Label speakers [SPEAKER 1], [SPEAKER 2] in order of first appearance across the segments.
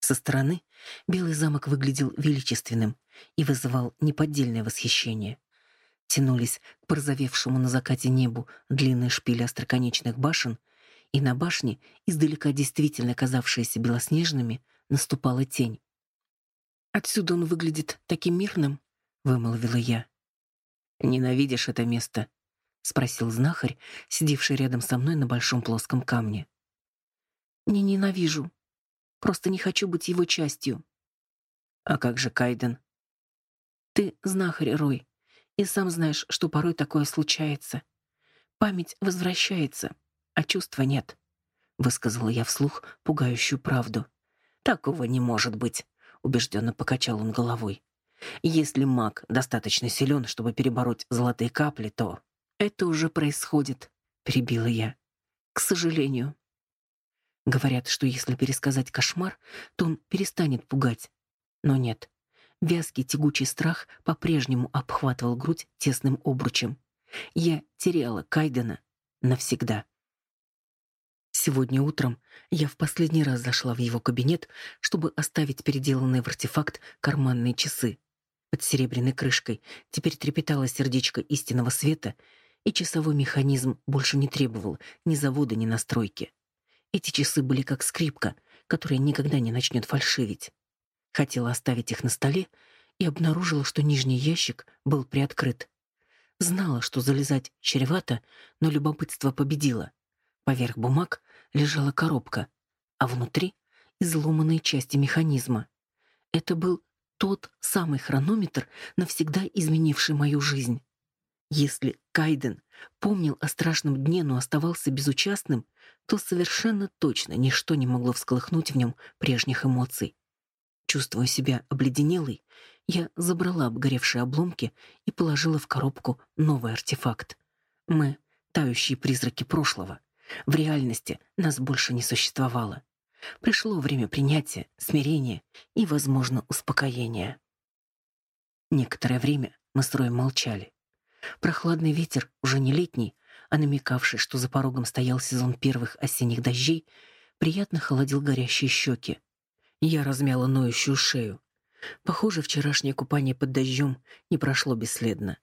[SPEAKER 1] Со стороны Белый замок выглядел величественным и вызывал неподдельное восхищение. Тянулись к порозовевшему на закате небу длинные шпили остроконечных башен, и на башне, издалека действительно казавшиеся белоснежными, наступала тень. «Отсюда он выглядит таким мирным», — вымолвила я. «Ненавидишь это место?» — спросил знахарь, сидевший рядом со мной на большом плоском камне. «Не ненавижу. Просто не хочу быть его частью». «А как же Кайден?» «Ты знахарь, Рой, и сам знаешь, что порой такое случается. Память возвращается, а чувства нет», — высказала я вслух пугающую правду. «Такого не может быть», — убежденно покачал он головой. «Если маг достаточно силен, чтобы перебороть золотые капли, то...» «Это уже происходит», — перебила я. «К сожалению». Говорят, что если пересказать кошмар, то он перестанет пугать. Но нет. Вязкий тягучий страх по-прежнему обхватывал грудь тесным обручем. Я теряла Кайдена навсегда. Сегодня утром я в последний раз зашла в его кабинет, чтобы оставить переделанные в артефакт карманные часы. Под серебряной крышкой теперь трепетало сердечко истинного света, и часовой механизм больше не требовал ни завода, ни настройки. Эти часы были как скрипка, которая никогда не начнет фальшивить. Хотела оставить их на столе и обнаружила, что нижний ящик был приоткрыт. Знала, что залезать чревато, но любопытство победило. Поверх бумаг лежала коробка, а внутри — изломанные части механизма. Это был тот самый хронометр, навсегда изменивший мою жизнь. Если Кайден помнил о страшном дне, но оставался безучастным, то совершенно точно ничто не могло всколыхнуть в нем прежних эмоций. Чувствуя себя обледенелой, я забрала обгоревшие обломки и положила в коробку новый артефакт. Мы — тающие призраки прошлого — в реальности нас больше не существовало. Пришло время принятия, смирения и, возможно, успокоения. Некоторое время мы с Роем молчали. Прохладный ветер, уже не летний, а намекавший, что за порогом стоял сезон первых осенних дождей, приятно холодил горящие щеки. Я размяла ноющую шею. Похоже, вчерашнее купание под дождем не прошло бесследно.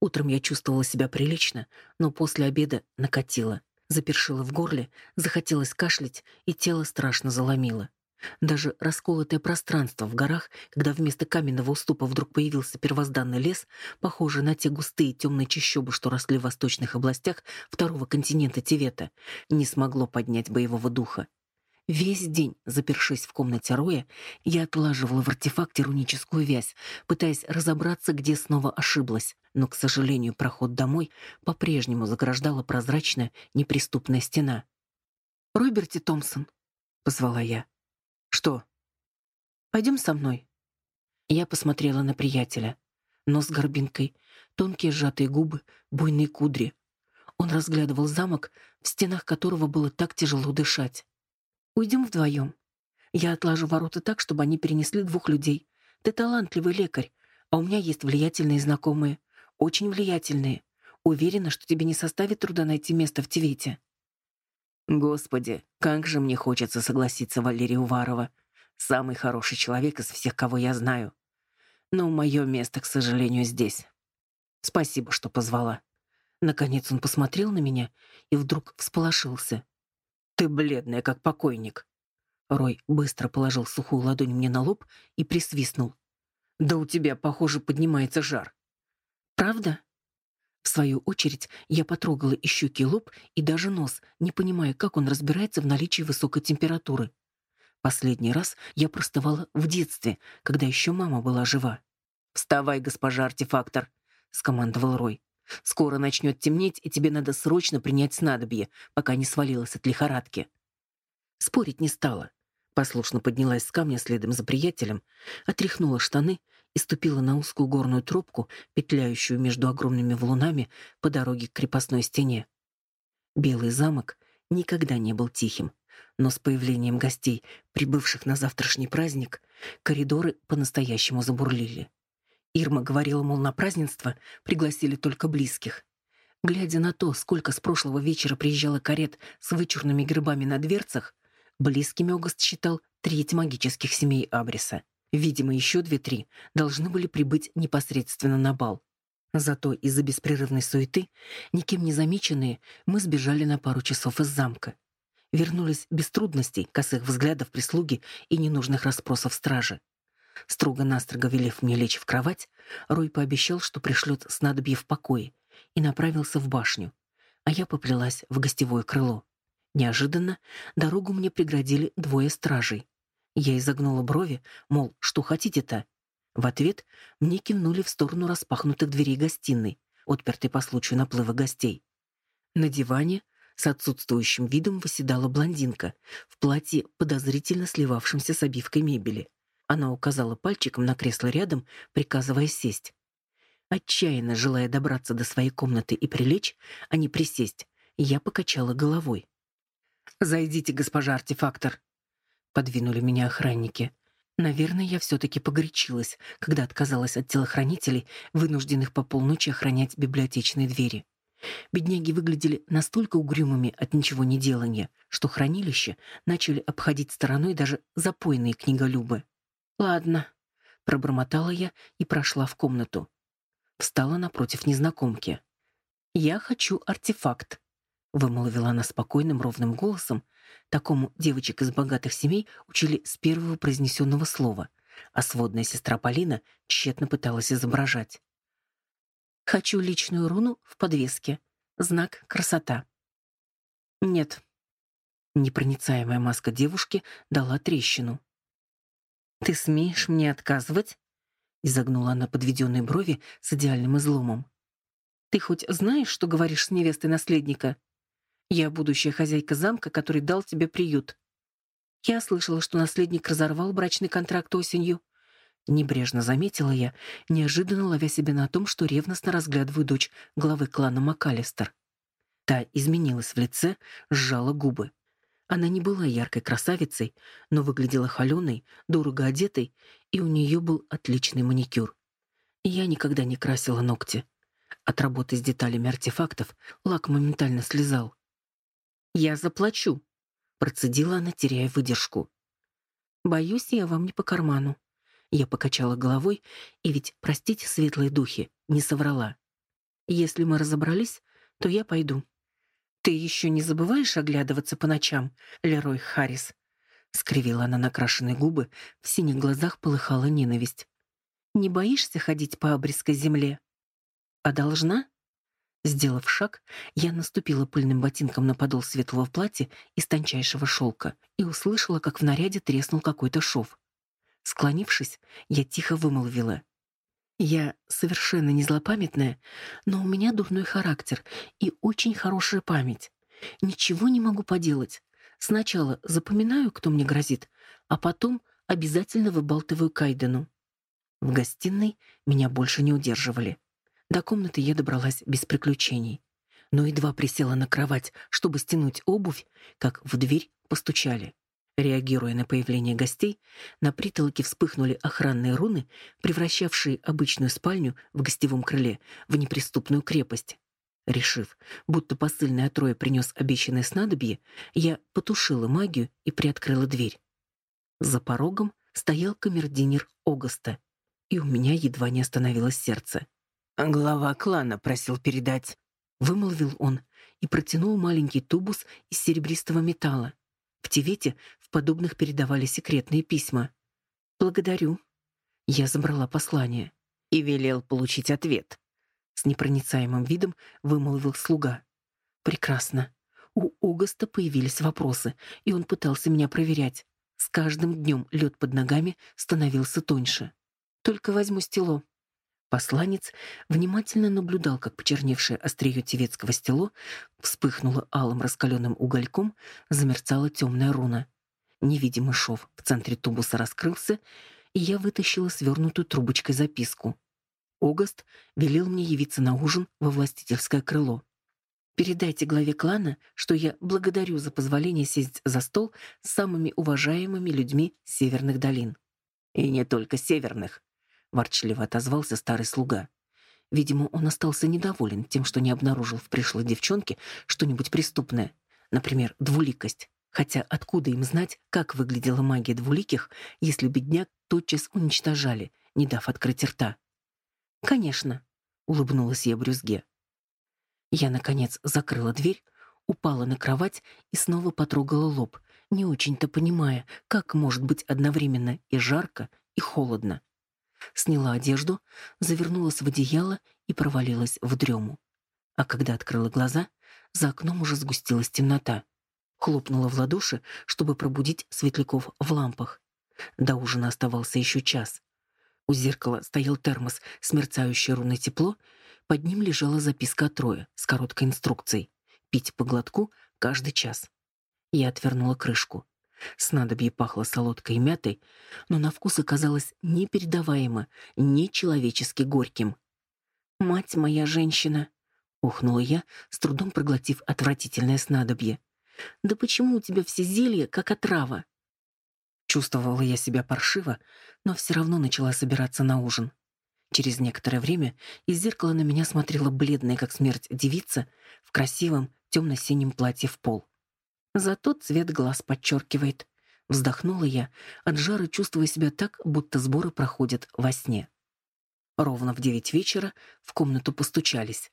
[SPEAKER 1] Утром я чувствовала себя прилично, но после обеда накатило. Запершило в горле, захотелось кашлять, и тело страшно заломило. Даже расколотое пространство в горах, когда вместо каменного уступа вдруг появился первозданный лес, похожий на те густые темные чащобы, что росли в восточных областях второго континента Тивета, не смогло поднять боевого духа. Весь день, запершись в комнате Роя, я отлаживала в артефакте руническую вязь, пытаясь разобраться, где снова ошиблась. Но, к сожалению, проход домой по-прежнему заграждала прозрачная, неприступная стена. «Роберти Томпсон», — позвала я. «Что?» «Пойдем со мной». Я посмотрела на приятеля. Нос с горбинкой, тонкие сжатые губы, буйные кудри. Он разглядывал замок, в стенах которого было так тяжело дышать. Уйдем вдвоем. Я отлажу ворота так, чтобы они перенесли двух людей. Ты талантливый лекарь, а у меня есть влиятельные знакомые. Очень влиятельные. Уверена, что тебе не составит труда найти место в Тивете. Господи, как же мне хочется согласиться, Валерия Уварова. Самый хороший человек из всех, кого я знаю. Но мое место, к сожалению, здесь. Спасибо, что позвала. Наконец он посмотрел на меня и вдруг всполошился. Ты бледная, как покойник. Рой быстро положил сухую ладонь мне на лоб и присвистнул. Да у тебя, похоже, поднимается жар. Правда? В свою очередь, я потрогала и щеки, лоб, и даже нос, не понимая, как он разбирается в наличии высокой температуры. Последний раз я простывала в детстве, когда еще мама была жива. «Вставай, госпожа артефактор», — скомандовал Рой. Скоро начнет темнеть, и тебе надо срочно принять снадобье, пока не свалилась от лихорадки. Спорить не стала. Послушно поднялась с камня следом за приятелем, отряхнула штаны и ступила на узкую горную тропку, петляющую между огромными валунами по дороге к крепостной стене. Белый замок никогда не был тихим, но с появлением гостей, прибывших на завтрашний праздник, коридоры по-настоящему забурлили. Ирма говорила, мол, на празднество пригласили только близких. Глядя на то, сколько с прошлого вечера приезжало карет с вычурными гербами на дверцах, близкими Огост считал треть магических семей Абриса. Видимо, еще две-три должны были прибыть непосредственно на бал. Зато из-за беспрерывной суеты, никем не замеченные, мы сбежали на пару часов из замка. Вернулись без трудностей, косых взглядов прислуги и ненужных расспросов стражи. Строго-настрого велев мне лечь в кровать, Рой пообещал, что пришлет снадобье в покое, и направился в башню, а я поплелась в гостевое крыло. Неожиданно дорогу мне преградили двое стражей. Я изогнула брови, мол, что хотите-то? В ответ мне кивнули в сторону распахнутых дверей гостиной, отпертой по случаю наплыва гостей. На диване с отсутствующим видом восседала блондинка в платье, подозрительно сливавшемся с обивкой мебели. Она указала пальчиком на кресло рядом, приказывая сесть. Отчаянно желая добраться до своей комнаты и прилечь, а не присесть, я покачала головой. «Зайдите, госпожа артефактор», — подвинули меня охранники. Наверное, я все-таки погорячилась, когда отказалась от телохранителей, вынужденных по полночи охранять библиотечные двери. Бедняги выглядели настолько угрюмыми от ничего не делания, что хранилище начали обходить стороной даже запойные книголюбы. «Ладно», — пробормотала я и прошла в комнату. Встала напротив незнакомки. «Я хочу артефакт», — вымолвила она спокойным ровным голосом, Такому девочек из богатых семей учили с первого произнесенного слова, а сводная сестра Полина тщетно пыталась изображать. «Хочу личную руну в подвеске. Знак «Красота». «Нет». Непроницаемая маска девушки дала трещину. «Ты смеешь мне отказывать?» Изогнула она подведенные брови с идеальным изломом. «Ты хоть знаешь, что говоришь с невестой наследника?» Я будущая хозяйка замка, который дал тебе приют. Я слышала, что наследник разорвал брачный контракт осенью. Небрежно заметила я, неожиданно ловя себя на том, что ревностно разглядываю дочь главы клана МакАлистер. Та изменилась в лице, сжала губы. Она не была яркой красавицей, но выглядела холеной, дорого одетой, и у нее был отличный маникюр. Я никогда не красила ногти. От работы с деталями артефактов лак моментально слезал. «Я заплачу», — процедила она, теряя выдержку. «Боюсь, я вам не по карману». Я покачала головой, и ведь, простите, светлые духи, не соврала. «Если мы разобрались, то я пойду». «Ты еще не забываешь оглядываться по ночам, Лерой Харрис?» Скривила она накрашенные губы, в синих глазах полыхала ненависть. «Не боишься ходить по обрезкой земле?» «А должна?» Сделав шаг, я наступила пыльным ботинком на подол светлого платья из тончайшего шелка и услышала, как в наряде треснул какой-то шов. Склонившись, я тихо вымолвила. «Я совершенно не злопамятная, но у меня дурной характер и очень хорошая память. Ничего не могу поделать. Сначала запоминаю, кто мне грозит, а потом обязательно выбалтываю Кайдену». В гостиной меня больше не удерживали. До комнаты я добралась без приключений. Но едва присела на кровать, чтобы стянуть обувь, как в дверь постучали. Реагируя на появление гостей, на притолоке вспыхнули охранные руны, превращавшие обычную спальню в гостевом крыле в неприступную крепость. Решив, будто посыльный от Роя принес обещанное снадобье, я потушила магию и приоткрыла дверь. За порогом стоял камердинер Огоста, и у меня едва не остановилось сердце. «Глава клана просил передать», — вымолвил он и протянул маленький тубус из серебристого металла. В Тивете подобных передавали секретные письма. «Благодарю». Я забрала послание и велел получить ответ. С непроницаемым видом вымолвил слуга. «Прекрасно. У Огоста появились вопросы, и он пытался меня проверять. С каждым днем лед под ногами становился тоньше. Только возьму стело. Посланец внимательно наблюдал, как почерневшее острие тевецкого стело вспыхнуло алым раскаленным угольком, замерцала темная руна. Невидимый шов в центре тубуса раскрылся, и я вытащила свернутую трубочкой записку. Огаст велел мне явиться на ужин во властительское крыло. Передайте главе клана, что я благодарю за позволение сесть за стол с самыми уважаемыми людьми северных долин. И не только северных, — ворчливо отозвался старый слуга. Видимо, он остался недоволен тем, что не обнаружил в пришлой девчонке что-нибудь преступное, например, двуликость. Хотя откуда им знать, как выглядела магия двуликих, если бедняк тотчас уничтожали, не дав открыть рта? «Конечно», — улыбнулась я брюзге. Я, наконец, закрыла дверь, упала на кровать и снова потрогала лоб, не очень-то понимая, как может быть одновременно и жарко, и холодно. Сняла одежду, завернулась в одеяло и провалилась в дрему. А когда открыла глаза, за окном уже сгустилась темнота. Хлопнула в ладоши, чтобы пробудить светляков в лампах. До ужина оставался еще час. У зеркала стоял термос с мерцающей тепло, под ним лежала записка от Роя с короткой инструкцией «Пить по глотку каждый час». Я отвернула крышку. Снадобье пахло солодкой и мятой, но на вкус оказалось непередаваемо, нечеловечески горьким. «Мать моя женщина!» — ухнула я, с трудом проглотив отвратительное снадобье. «Да почему у тебя все зелья, как отрава?» Чувствовала я себя паршиво, но все равно начала собираться на ужин. Через некоторое время из зеркала на меня смотрела бледная, как смерть, девица в красивом темно-синем платье в пол. Зато цвет глаз подчеркивает. Вздохнула я, от жара чувствуя себя так, будто сборы проходят во сне. Ровно в девять вечера в комнату постучались.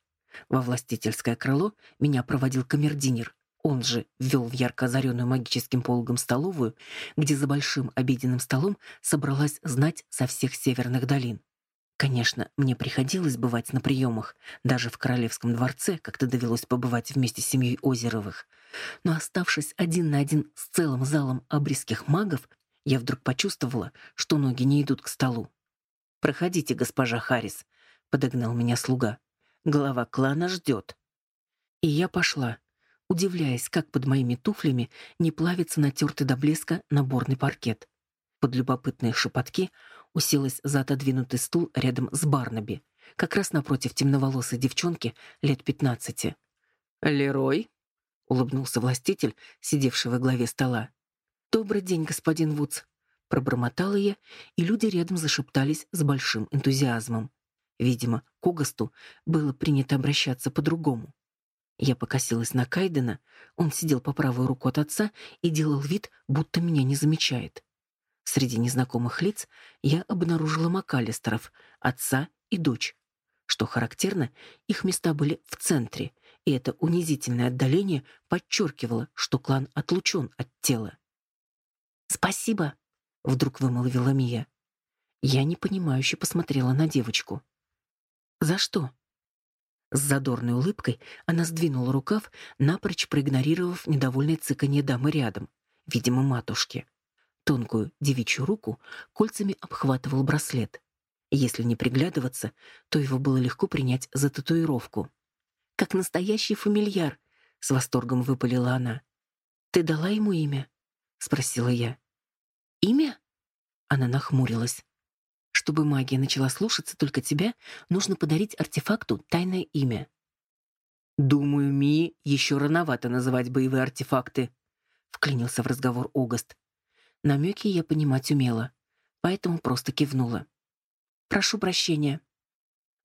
[SPEAKER 1] Во властительское крыло меня проводил камердинер. Он же ввел в ярко озаренную магическим пологом столовую, где за большим обеденным столом собралась знать со всех северных долин. Конечно, мне приходилось бывать на приемах, даже в королевском дворце как-то довелось побывать вместе с семьей Озеровых. Но оставшись один на один с целым залом обрезких магов, я вдруг почувствовала, что ноги не идут к столу. «Проходите, госпожа Харрис», — подогнал меня слуга. «Глава клана ждет». И я пошла, удивляясь, как под моими туфлями не плавится натертый до блеска наборный паркет. Под любопытные шепотки уселась за отодвинутый стул рядом с Барнаби, как раз напротив темноволосой девчонки лет пятнадцати. «Лерой?» — улыбнулся властитель, сидевший во главе стола. «Добрый день, господин Вудс», — пробормотала я, и люди рядом зашептались с большим энтузиазмом. Видимо, к Угасту было принято обращаться по-другому. Я покосилась на Кайдена, он сидел по правую руку от отца и делал вид, будто меня не замечает. Среди незнакомых лиц я обнаружила Макалистеров, отца и дочь. Что характерно, их места были в центре, и это унизительное отдаление подчеркивало, что клан отлучен от тела. «Спасибо», — вдруг вымолвила Мия. Я непонимающе посмотрела на девочку. «За что?» С задорной улыбкой она сдвинула рукав, напрочь проигнорировав недовольное цыканье дамы рядом, видимо, матушки. Тонкую девичью руку кольцами обхватывал браслет. Если не приглядываться, то его было легко принять за татуировку. «Как настоящий фамильяр!» — с восторгом выпалила она. «Ты дала ему имя?» — спросила я. «Имя?» Она нахмурилась. «Чтобы магия начала слушаться только тебя, нужно подарить артефакту тайное имя». «Думаю, Ми еще рановато называть боевые артефакты», — вклинился в разговор Огост. Намеки я понимать умела, поэтому просто кивнула. «Прошу прощения.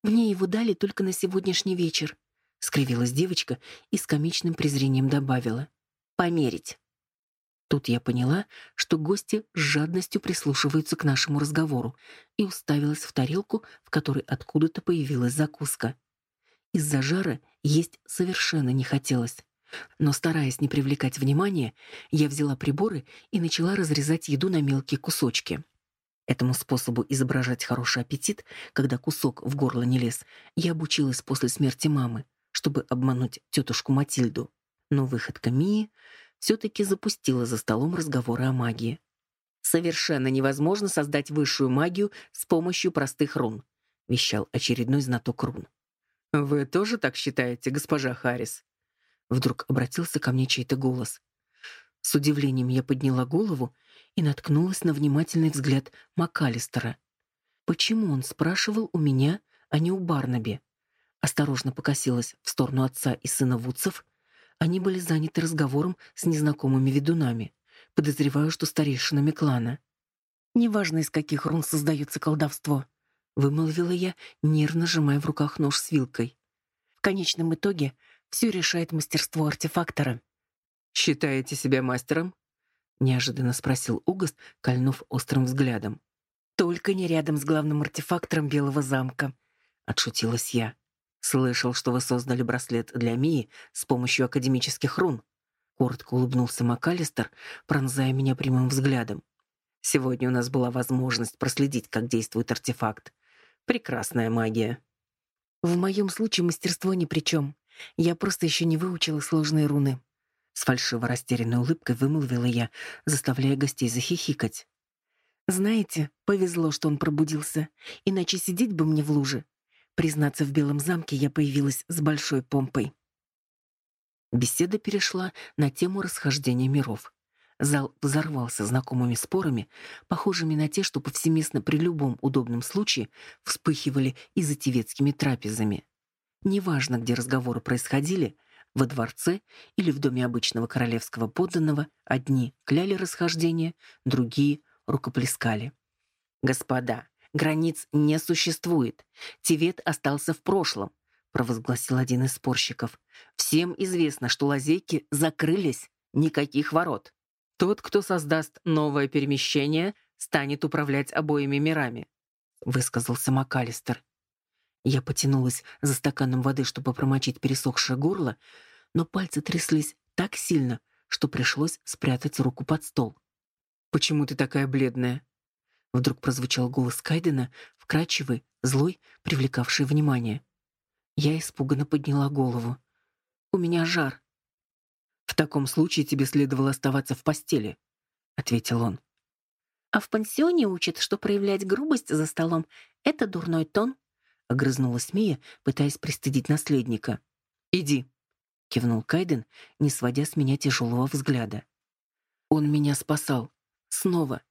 [SPEAKER 1] Мне его дали только на сегодняшний вечер», — скривилась девочка и с комичным презрением добавила. «Померить». Тут я поняла, что гости с жадностью прислушиваются к нашему разговору и уставилась в тарелку, в которой откуда-то появилась закуска. Из-за жара есть совершенно не хотелось. Но, стараясь не привлекать внимания, я взяла приборы и начала разрезать еду на мелкие кусочки. Этому способу изображать хороший аппетит, когда кусок в горло не лез, я обучилась после смерти мамы, чтобы обмануть тетушку Матильду. Но выходка Мии все-таки запустила за столом разговоры о магии. «Совершенно невозможно создать высшую магию с помощью простых рун», — вещал очередной знаток рун. «Вы тоже так считаете, госпожа Харрис?» Вдруг обратился ко мне чей-то голос. С удивлением я подняла голову и наткнулась на внимательный взгляд МакАлистера. Почему он спрашивал у меня, а не у Барнаби? Осторожно покосилась в сторону отца и сына Вудсов. Они были заняты разговором с незнакомыми ведунами. Подозреваю, что старейшинами клана. «Неважно, из каких рун создается колдовство», — вымолвила я, нервно сжимая в руках нож с вилкой. «В конечном итоге все решает мастерство артефактора». «Считаете себя мастером?» — неожиданно спросил Угост, кольнув острым взглядом. «Только не рядом с главным артефактором Белого замка», — отшутилась я. «Слышал, что вы создали браслет для Мии с помощью академических рун». Коротко улыбнулся МакАлистер, пронзая меня прямым взглядом. «Сегодня у нас была возможность проследить, как действует артефакт. Прекрасная магия». «В моем случае мастерство ни при чем. Я просто еще не выучила сложные руны». С фальшиво растерянной улыбкой вымолвила я, заставляя гостей захихикать. «Знаете, повезло, что он пробудился, иначе сидеть бы мне в луже. Признаться, в Белом замке я появилась с большой помпой». Беседа перешла на тему расхождения миров. Зал взорвался знакомыми спорами, похожими на те, что повсеместно при любом удобном случае вспыхивали и за тевецкими трапезами. Неважно, где разговоры происходили, во дворце или в доме обычного королевского подданного, одни кляли расхождение, другие рукоплескали. «Господа, границ не существует. Тевет остался в прошлом провозгласил один из спорщиков. Всем известно, что лазейки закрылись, никаких ворот. Тот, кто создаст новое перемещение, станет управлять обоими мирами, высказался МакАлистер. Я потянулась за стаканом воды, чтобы промочить пересохшее горло, но пальцы тряслись так сильно, что пришлось спрятать руку под стол. «Почему ты такая бледная?» Вдруг прозвучал голос Кайдена, вкрадчивый, злой, привлекавший внимание. Я испуганно подняла голову. «У меня жар». «В таком случае тебе следовало оставаться в постели», — ответил он.
[SPEAKER 2] «А в пансионе учат, что проявлять грубость за столом — это дурной тон», — огрызнулась Мия, пытаясь пристыдить наследника.
[SPEAKER 1] «Иди», — кивнул Кайден, не сводя с меня тяжелого взгляда. Он меня спасал. Снова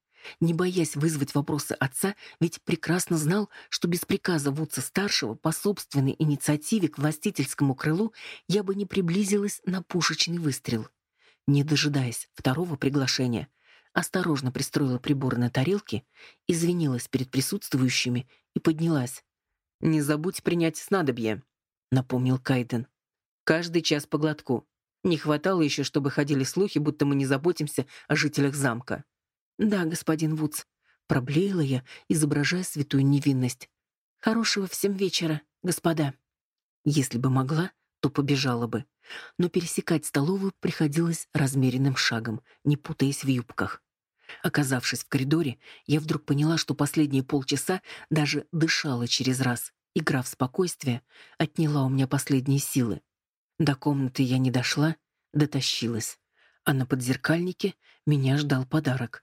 [SPEAKER 1] не боясь вызвать вопросы отца, ведь прекрасно знал, что без приказа Вудса-старшего по собственной инициативе к властительскому крылу я бы не приблизилась на пушечный выстрел. Не дожидаясь второго приглашения, осторожно пристроила приборы на тарелке, извинилась перед присутствующими и поднялась. «Не забудь принять снадобье», — напомнил Кайден. «Каждый час по глотку. Не хватало еще, чтобы ходили слухи, будто мы не заботимся о жителях замка».
[SPEAKER 2] «Да, господин Вудс», — проблеяла я, изображая святую невинность. «Хорошего всем вечера, господа».
[SPEAKER 1] Если бы могла, то побежала бы. Но пересекать столовую приходилось размеренным шагом, не путаясь в юбках. Оказавшись в коридоре, я вдруг поняла, что последние полчаса даже дышала через раз. Игра в спокойствие отняла у меня последние силы. До комнаты я не дошла, дотащилась. А на подзеркальнике меня ждал подарок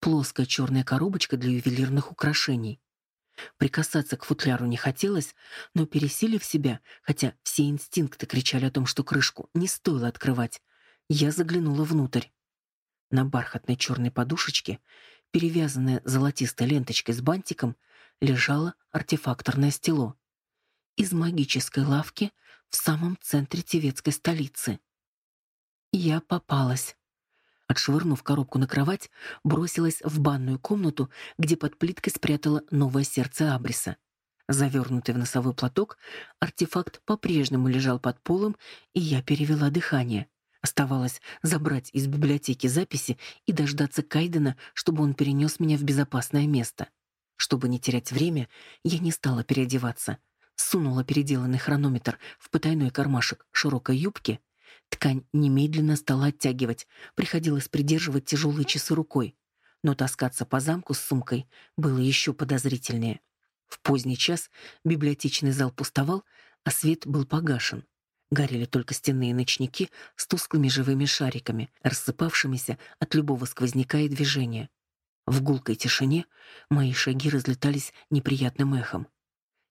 [SPEAKER 1] плоская черная коробочка для ювелирных украшений. Прикасаться к футляру не хотелось, но, пересилив себя, хотя все инстинкты кричали о том, что крышку не стоило открывать, я заглянула внутрь. На бархатной черной подушечке, перевязанная золотистой ленточкой с бантиком, лежало артефакторное стело. Из магической лавки в самом центре тевецкой столицы. Я попалась. Отшвырнув коробку на кровать, бросилась в банную комнату, где под плиткой спрятала новое сердце Абриса. Завернутый в носовой платок, артефакт по-прежнему лежал под полом, и я перевела дыхание. Оставалось забрать из библиотеки записи и дождаться Кайдена, чтобы он перенес меня в безопасное место. Чтобы не терять время, я не стала переодеваться. Сунула переделанный хронометр в потайной кармашек широкой юбки Ткань немедленно стала оттягивать, приходилось придерживать тяжелые часы рукой. Но таскаться по замку с сумкой было еще подозрительнее. В поздний час библиотечный зал пустовал, а свет был погашен. Горели только стенные ночники с тусклыми живыми шариками, рассыпавшимися от любого сквозняка и движения. В гулкой тишине мои шаги разлетались неприятным эхом.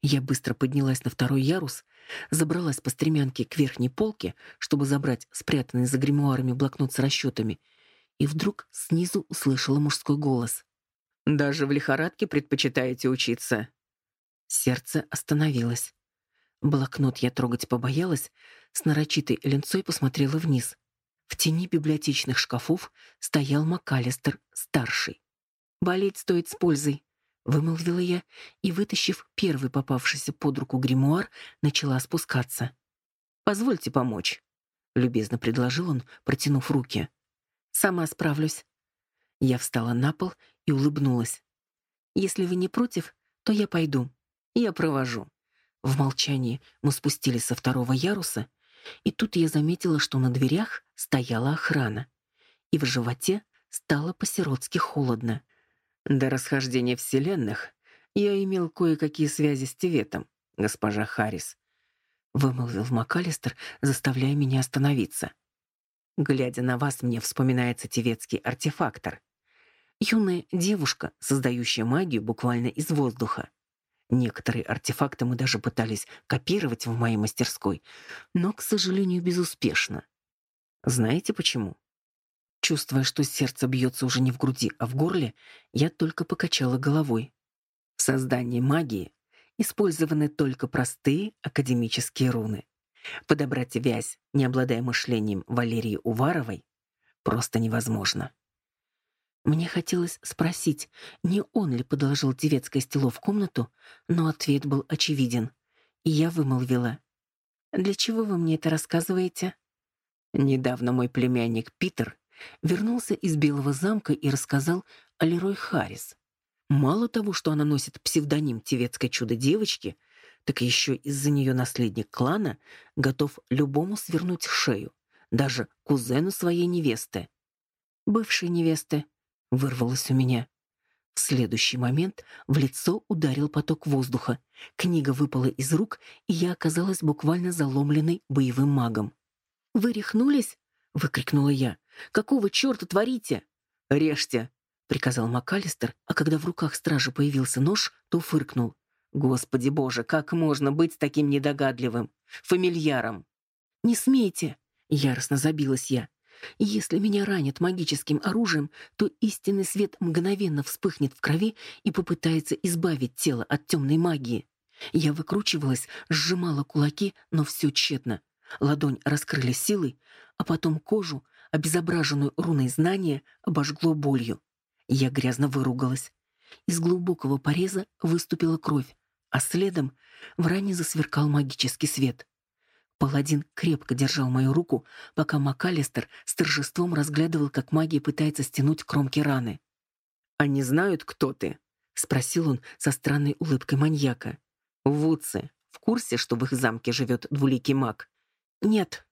[SPEAKER 1] Я быстро поднялась на второй ярус, забралась по стремянке к верхней полке, чтобы забрать спрятанный за гримуарами блокнот с расчетами, и вдруг снизу услышала мужской голос. «Даже в лихорадке предпочитаете учиться?» Сердце остановилось. Блокнот я трогать побоялась, с нарочитой ленцой посмотрела вниз. В тени библиотечных шкафов стоял МакАлистер, старший. «Болеть стоит с пользой», — вымолвила я и, вытащив первый попавшийся под руку гримуар, начала спускаться. «Позвольте помочь», — любезно предложил он, протянув руки. «Сама справлюсь». Я встала на пол и улыбнулась. «Если вы не против, то я пойду. Я провожу». В молчании мы спустились со второго яруса, и тут я заметила, что на дверях стояла охрана, и в животе стало по-сиротски холодно. До расхождения вселенных я имел кое-какие связи с Тиветом, госпожа Харрис, вымолвил МакАлистер, заставляя меня остановиться. Глядя на вас, мне вспоминается тевецкий артефактор. Юная девушка, создающая магию буквально из воздуха. Некоторые артефакты мы даже пытались копировать в моей мастерской, но, к сожалению, безуспешно. Знаете почему? Чувствуя, что сердце бьется уже не в груди, а в горле, я только покачала головой. В создании магии использованы только простые академические руны. Подобрать вязь, не обладая мышлением Валерии Уваровой, просто невозможно. Мне хотелось спросить, не он ли подложил девецкое стело в комнату, но ответ был очевиден. И я вымолвила. «Для чего вы мне это рассказываете?» Недавно мой племянник Питер вернулся из Белого замка и рассказал о Лерой Харрис. Мало того, что она носит псевдоним Тевецкой чудо-девочки, так еще из-за нее наследник клана готов любому свернуть шею, даже кузену своей невесты. Бывшей невесты, вырвалось у меня. В следующий момент в лицо ударил поток воздуха. Книга выпала из рук, и я оказалась буквально заломленной боевым магом. «Вы рехнулись?» — выкрикнула я. «Какого черта творите?» «Режьте!» — приказал МакАлистер, а когда в руках стражи появился нож, то фыркнул. «Господи боже, как можно быть таким недогадливым? Фамильяром!» «Не смейте!» — яростно забилась я. Если меня ранят магическим оружием, то истинный свет мгновенно вспыхнет в крови и попытается избавить тело от темной магии. Я выкручивалась, сжимала кулаки, но все тщетно. Ладонь раскрыли силой, а потом кожу, обезображенную руной знания, обожгло болью. Я грязно выругалась. Из глубокого пореза выступила кровь, а следом в ране засверкал магический свет. Паладин крепко держал мою руку, пока МакАлистер с торжеством разглядывал, как магия пытается стянуть кромки раны. «Они знают, кто ты?» — спросил он со странной улыбкой маньяка. «Вудсы в курсе, что в их замке живет двуликий маг?» «Нет».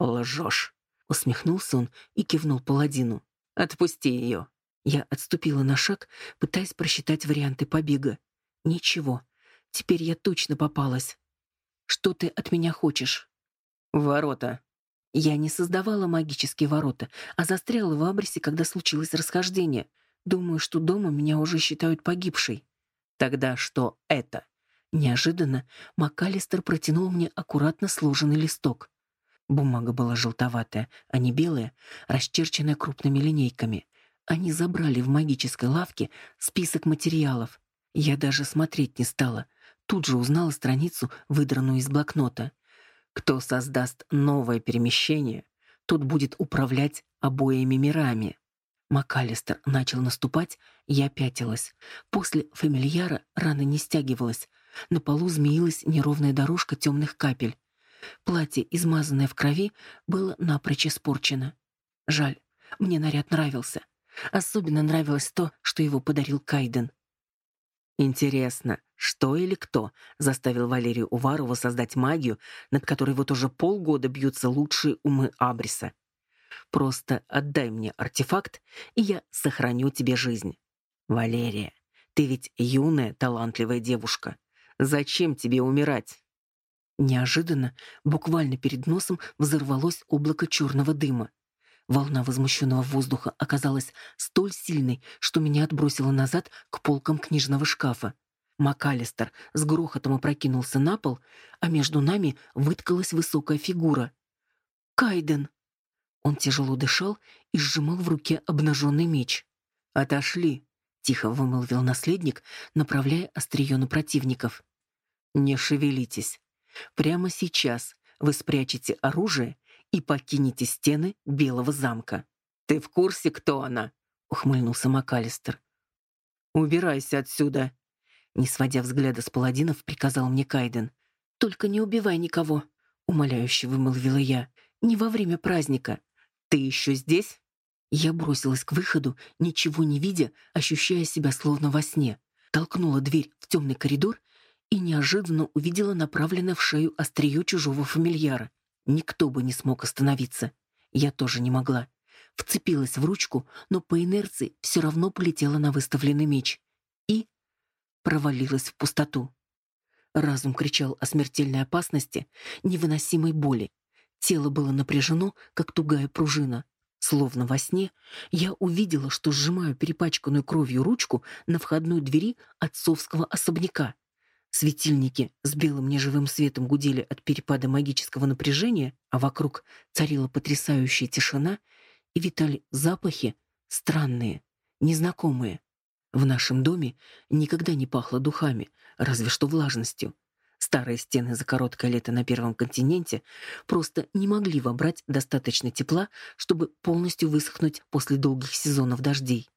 [SPEAKER 1] «Лжешь», — усмехнулся он и кивнул паладину. «Отпусти ее». Я отступила на шаг, пытаясь просчитать варианты побега. «Ничего. Теперь я точно попалась. Что ты от меня хочешь?» Ворота. Я не создавала магические ворота, а застряла в Абрисе, когда случилось расхождение. Думаю, что дома меня уже считают погибшей. Тогда что это? Неожиданно МакАлистер протянул мне аккуратно сложенный листок. Бумага была желтоватая, а не белая, расчерченная крупными линейками. Они забрали в магической лавке список материалов. Я даже смотреть не стала. Тут же узнала страницу, выдранную из блокнота. Кто создаст новое перемещение, тот будет управлять обоими мирами. МакАлистер начал наступать, я пятилась. После фамильяра рана не стягивалась. На полу змеилась неровная дорожка темных капель. Платье, измазанное в крови, было напрочь испорчено. Жаль, мне наряд нравился. Особенно нравилось то, что его подарил Кайден. Интересно, что или кто заставил Валерию Уварову создать магию, над которой вот уже полгода бьются лучшие умы Абриса? Просто отдай мне артефакт, и я сохраню тебе жизнь. Валерия, ты ведь юная, талантливая девушка. Зачем тебе умирать? Неожиданно, буквально перед носом, взорвалось облако черного дыма. Волна возмущенного воздуха оказалась столь сильной, что меня отбросило назад к полкам книжного шкафа. МакАлистер с грохотом опрокинулся на пол, а между нами выткалась высокая фигура. «Кайден!» Он тяжело дышал и сжимал в руке обнаженный меч. «Отошли!» — тихо вымолвил наследник, направляя острие на противников. «Не шевелитесь. Прямо сейчас вы спрячете оружие и покинете стены Белого замка. Ты в курсе, кто она? ухмыльнулся МакАлистер. «Убирайся отсюда!» Не сводя взгляда с паладинов, приказал мне Кайден.
[SPEAKER 2] «Только не убивай никого», — умоляюще вымолвила я. «Не во время праздника».
[SPEAKER 1] «Ты еще здесь?»
[SPEAKER 2] Я бросилась к выходу, ничего не видя, ощущая себя словно во сне. Толкнула дверь в темный коридор и неожиданно увидела направленное в шею острие чужого фамильяра. Никто бы не смог остановиться. Я тоже не могла. Вцепилась в ручку, но по инерции все равно полетела на выставленный меч. И провалилась в пустоту. Разум кричал о смертельной опасности, невыносимой боли. Тело было напряжено, как тугая пружина. Словно во сне, я увидела, что сжимаю перепачканную кровью ручку на входной двери отцовского особняка. Светильники с белым неживым светом гудели от перепада магического напряжения, а вокруг царила потрясающая тишина, и витали запахи странные, незнакомые. В нашем доме никогда не пахло духами, разве что влажностью. Старые стены за короткое лето на Первом континенте просто не могли вобрать достаточно тепла, чтобы полностью высохнуть после долгих сезонов дождей.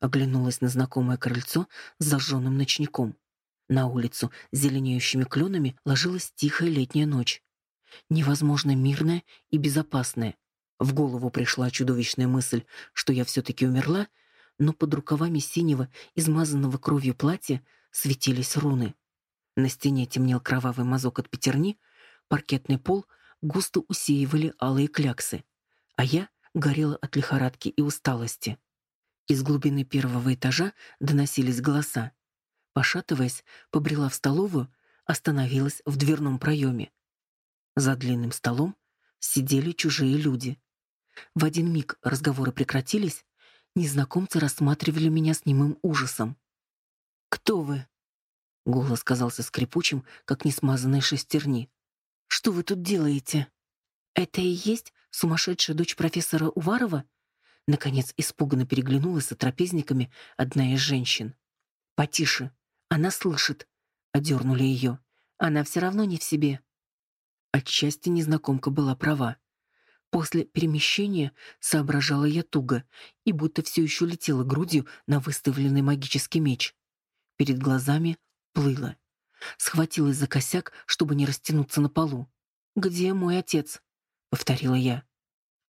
[SPEAKER 2] Оглянулась на знакомое крыльцо с зажженным ночником. На улицу с зеленеющими кленами ложилась тихая летняя ночь. Невозможно мирная и безопасная. В голову пришла чудовищная мысль, что я все-таки умерла, но под рукавами синего, измазанного кровью платья светились руны. На стене темнел кровавый мазок от пятерни, паркетный пол густо усеивали алые кляксы, а я горела от лихорадки и усталости. Из глубины первого этажа доносились голоса. Пошатываясь, побрела в столовую, остановилась в дверном проеме. За длинным столом сидели чужие люди. В один миг разговоры прекратились, незнакомцы рассматривали меня с немым ужасом. «Кто вы?» Голос казался скрипучим, как несмазанные шестерни. «Что вы тут делаете?» «Это и есть сумасшедшая дочь профессора Уварова?» Наконец испуганно переглянулась с трапезниками одна из женщин. «Потише, она слышит», — одернули ее. «Она все равно не в себе». Отчасти незнакомка была права. После перемещения соображала я туго и будто все еще летела грудью на выставленный магический меч. Перед глазами плыла. Схватилась за косяк, чтобы не растянуться на полу. «Где мой отец?» — повторила я.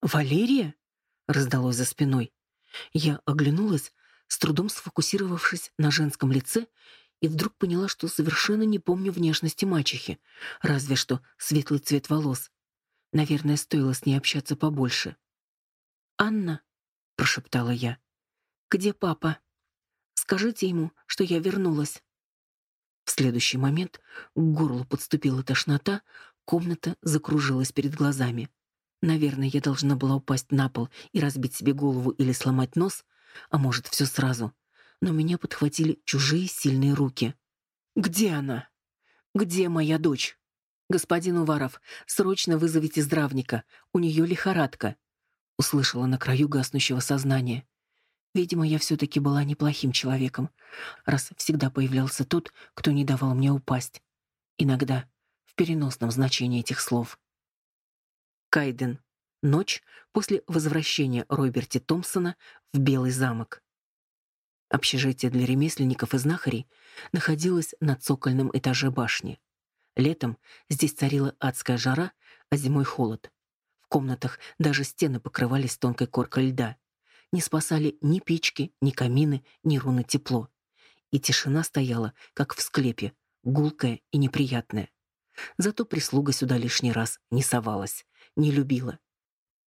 [SPEAKER 2] «Валерия?» — раздалось за спиной. Я оглянулась, с трудом сфокусировавшись на женском лице, и вдруг поняла, что совершенно не помню внешности мачехи, разве что светлый цвет волос. Наверное, стоило с ней общаться побольше. «Анна», — прошептала я, — «где папа? Скажите ему, что я вернулась». В следующий момент к горлу подступила тошнота, комната закружилась перед глазами. Наверное, я должна была упасть на пол и разбить себе голову или сломать нос, а может, все сразу. Но меня подхватили чужие сильные руки. «Где она? Где моя дочь?» «Господин Уваров, срочно вызовите здравника. У нее лихорадка», — услышала на краю гаснущего сознания. Видимо, я все-таки была неплохим человеком, раз всегда появлялся тот, кто не давал мне упасть. Иногда в переносном значении этих слов. Кайден. Ночь после возвращения Роберти Томпсона в Белый замок. Общежитие для ремесленников и знахарей находилось на цокольном этаже башни. Летом здесь царила адская жара, а зимой холод. В комнатах даже стены покрывались тонкой коркой льда не спасали ни печки, ни камины, ни руны тепло. И тишина стояла, как в склепе, гулкая и неприятная. Зато прислуга сюда лишний раз не совалась, не любила.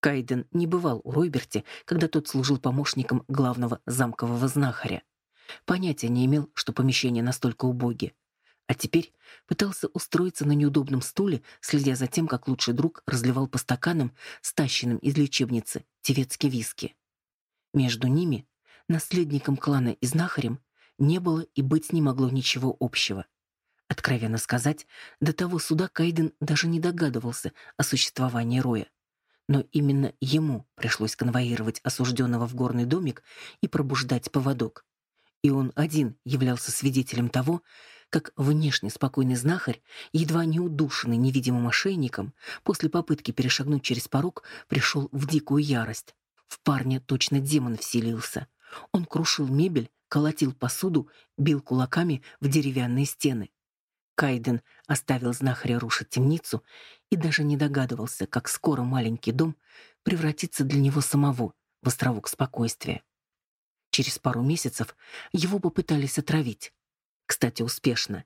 [SPEAKER 2] Кайден не бывал у Ройберти, когда тот служил помощником главного замкового знахаря. Понятия не имел, что помещение настолько убоги. А теперь пытался устроиться на неудобном стуле, следя за тем, как лучший друг разливал по стаканам, стащенным из лечебницы, тевецкий виски. Между ними, наследником клана и знахарем, не было и быть не могло ничего общего. Откровенно сказать, до того суда Кайден даже не догадывался о существовании Роя. Но именно ему пришлось конвоировать осужденного в горный домик и пробуждать поводок. И он один являлся свидетелем того, как внешне спокойный знахарь, едва не удушенный невидимым мошенником, после попытки перешагнуть через порог, пришел в дикую ярость. В парня точно демон вселился. Он крушил мебель, колотил посуду, бил кулаками в деревянные стены. Кайден оставил знахаря рушить темницу и даже не догадывался, как скоро маленький дом превратится для него самого в островок спокойствия. Через пару месяцев его попытались отравить. Кстати, успешно.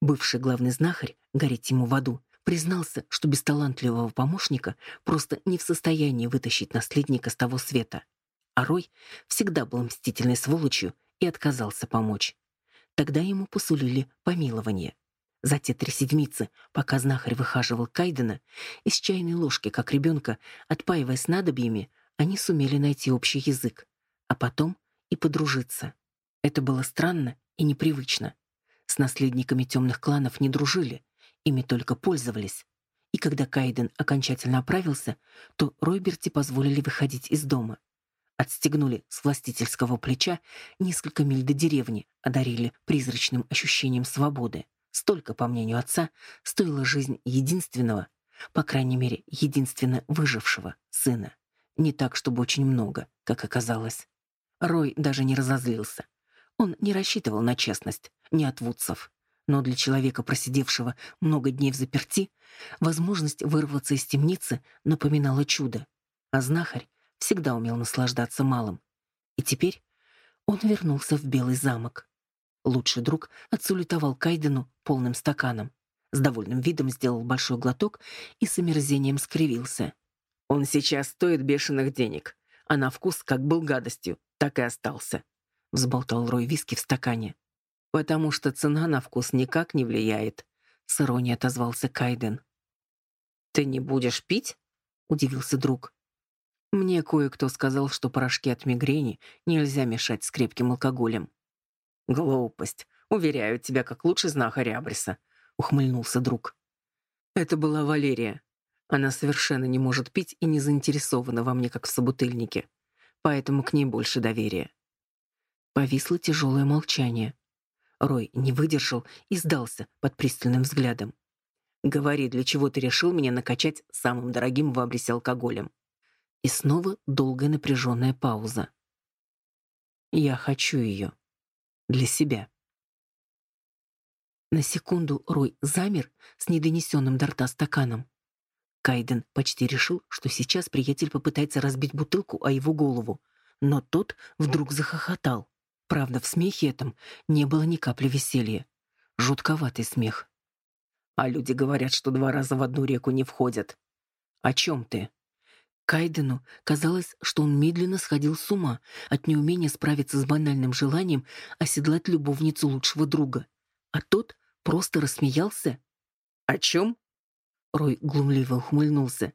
[SPEAKER 2] Бывший главный знахарь, гореть ему в аду, признался, что без талантливого помощника просто не в состоянии вытащить наследника с того света. А Рой всегда был мстительной сволочью и отказался помочь. Тогда ему посулили помилование. За те три седмицы, пока знахарь выхаживал Кайдена, из чайной ложки, как ребенка, отпаивая снадобьями, они сумели найти общий язык, а потом и подружиться. Это было странно и непривычно. С наследниками темных кланов не дружили, ими только пользовались. И когда Кайден окончательно оправился, то Ройберти позволили выходить из дома. Отстегнули с властительского плеча несколько миль до деревни, одарили призрачным ощущением свободы. Столько, по мнению отца, стоила жизнь единственного, по крайней мере, единственно выжившего сына. Не так, чтобы очень много, как оказалось. Рой даже не разозлился. Он не рассчитывал на честность, не от Вудсов но для человека, просидевшего много дней в заперти, возможность вырваться из темницы напоминала чудо. А знахарь всегда умел наслаждаться малым. И теперь он вернулся в Белый замок. Лучший друг отсулетовал Кайдену полным стаканом. С довольным видом сделал большой глоток и с омерзением скривился. «Он сейчас стоит бешеных денег, а на вкус как был гадостью, так и остался», — взболтал Рой виски в стакане потому что цена на вкус никак не влияет», — с иронией отозвался Кайден. «Ты не будешь пить?» — удивился друг. «Мне кое-кто сказал, что порошки от мигрени нельзя мешать с крепким алкоголем». «Глупость. Уверяю тебя, как лучший знахарь Абриса», — ухмыльнулся друг. Это была Валерия. Она совершенно не может пить и не заинтересована во мне, как в собутыльнике. Поэтому к ней больше доверия. Повисло тяжелое молчание. Рой не выдержал и сдался под пристальным взглядом. «Говори, для чего ты решил меня накачать самым дорогим в Абрисе алкоголем?» И снова долгая напряженная пауза. «Я хочу ее. Для себя». На секунду Рой замер с недонесенным до рта стаканом. Кайден почти решил, что сейчас приятель попытается разбить бутылку о его голову, но тот вдруг захохотал. Правда, в смехе этом не было ни капли веселья. Жутковатый смех. А люди говорят, что два раза в одну реку не входят. О чем ты? Кайдену казалось, что он медленно сходил с ума от неумения справиться с банальным желанием оседлать любовницу лучшего друга. А тот просто рассмеялся. «О чем?» Рой глумливо ухмыльнулся.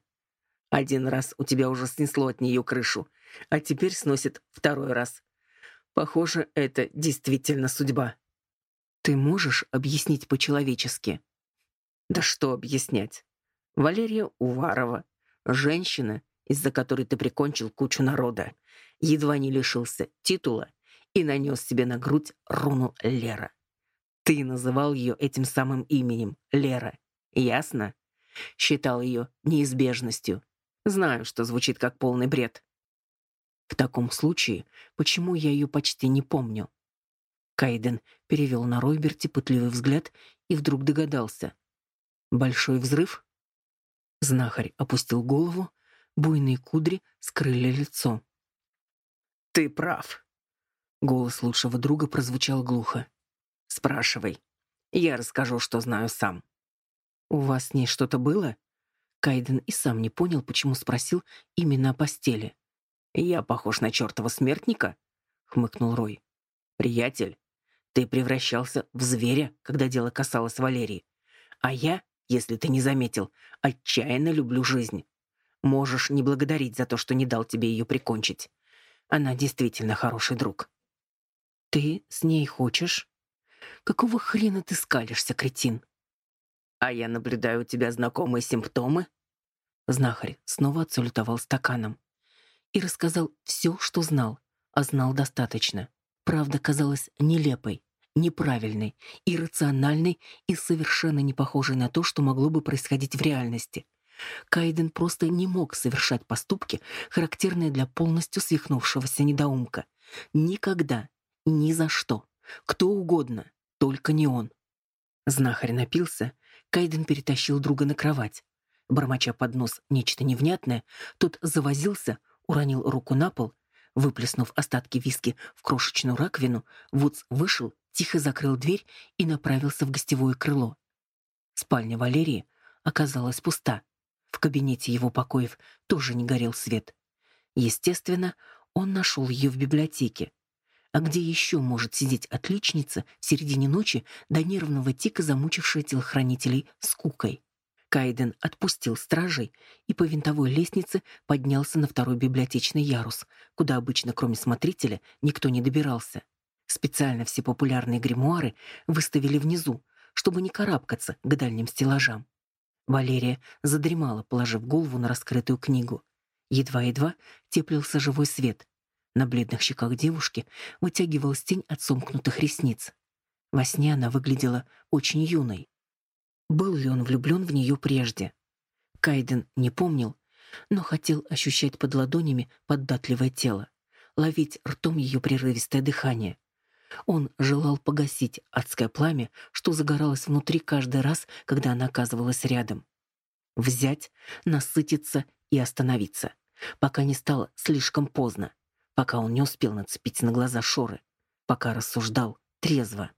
[SPEAKER 2] «Один раз у тебя уже снесло от нее крышу, а теперь сносит второй раз. Похоже, это действительно судьба. Ты можешь объяснить по-человечески? Да что объяснять? Валерия Уварова, женщина, из-за которой ты прикончил кучу народа, едва не лишился титула и нанес себе на грудь руну Лера. Ты называл ее этим самым именем Лера. Ясно? Считал ее неизбежностью. Знаю, что звучит как полный бред. В таком случае, почему я ее почти не помню? Кайден перевел на Ройберти пытливый взгляд и вдруг догадался. Большой взрыв? Знахарь опустил голову, буйные кудри скрыли лицо. «Ты прав», — голос лучшего друга прозвучал глухо. «Спрашивай. Я расскажу, что знаю сам». «У вас с ней что-то было?» Кайден и сам не понял, почему спросил именно о постели. «Я похож на чертова смертника?» — хмыкнул Рой. «Приятель, ты превращался в зверя, когда дело касалось Валерии. А я, если ты не заметил, отчаянно люблю жизнь. Можешь не благодарить за то, что не дал тебе ее прикончить. Она действительно хороший друг». «Ты с ней хочешь? Какого хрена ты скалишься, кретин?» «А я наблюдаю у тебя знакомые симптомы?» Знахарь снова отсулетовал стаканом и рассказал все, что знал, а знал достаточно. Правда казалась нелепой, неправильной, иррациональной и совершенно не похожей на то, что могло бы происходить в реальности. Кайден просто не мог совершать поступки, характерные для полностью свихнувшегося недоумка. Никогда Ни за что. Кто угодно, только не он. Знахарь напился, Кайден перетащил друга на кровать. Бормоча под нос нечто невнятное, тот завозился, уронил руку на пол, выплеснув остатки виски в крошечную раковину, Вудс вышел, тихо закрыл дверь и направился в гостевое крыло. Спальня Валерии оказалась пуста. В кабинете его покоев тоже не горел свет. Естественно, он нашел ее в библиотеке. А где еще может сидеть отличница в середине ночи до нервного тика замучившая телохранителей скукой? Кайден отпустил стражей и по винтовой лестнице поднялся на второй библиотечный ярус, куда обычно, кроме смотрителя, никто не добирался. Специально все популярные гримуары выставили внизу, чтобы не карабкаться к дальним стеллажам. Валерия задремала, положив голову на раскрытую книгу. Едва-едва теплился живой свет. На бледных щеках девушки вытягивалась тень от сомкнутых ресниц. Во сне она выглядела очень юной. Был ли он влюблен в нее прежде? Кайден не помнил, но хотел ощущать под ладонями податливое тело, ловить ртом ее прерывистое дыхание. Он желал погасить адское пламя, что загоралось внутри каждый раз, когда она оказывалась рядом. Взять, насытиться и остановиться, пока не стало слишком поздно, пока он не успел нацепить на глаза шоры, пока рассуждал трезво.